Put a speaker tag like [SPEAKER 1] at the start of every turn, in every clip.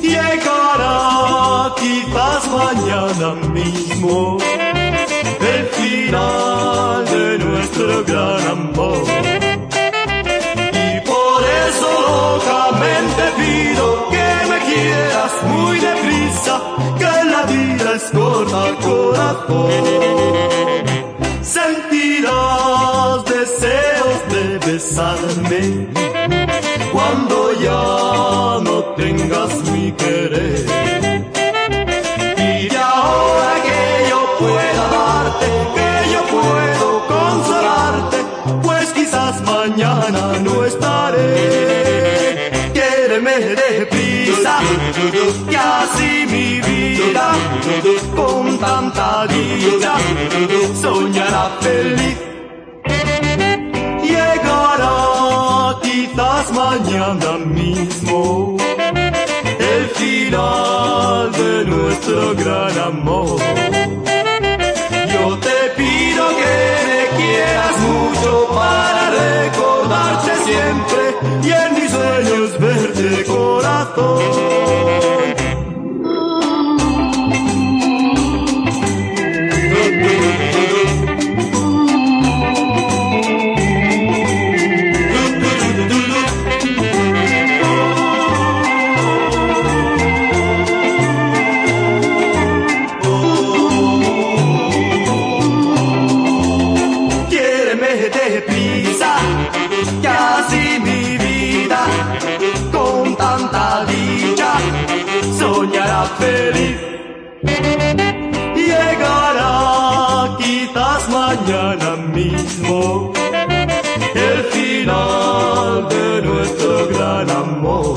[SPEAKER 1] Llegará quizás mañana mismo el final de nuestro gran amor. Y por eso locamente pido que me quieras muy deprisa, que la vida es corta, corazón. Besarme cuando ya no tengas mi querer. Y de ahora que yo pueda darte, que yo puedo consolarte, pues quizás mañana no estaré. Quiéreme deprisa, que así mi vida con tanta dicha soñará feliz. Mismo el final de nuestro gran amor. feliz. Llegará quizás mañana mismo el final de nuestro gran amor.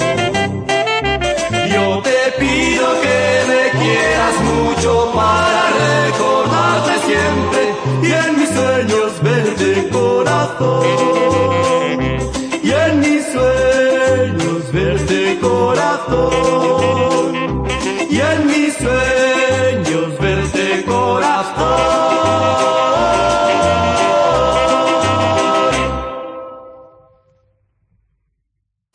[SPEAKER 1] Yo te pido que me quieras mucho para recordarte siempre y en mis sueños verte corazón. Y en mis sueños verte corazón. yer mi söyle?